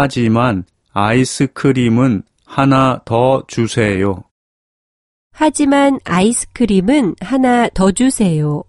하지만 아이스크림은 하나 더 주세요. 하지만 아이스크림은 하나 더 주세요.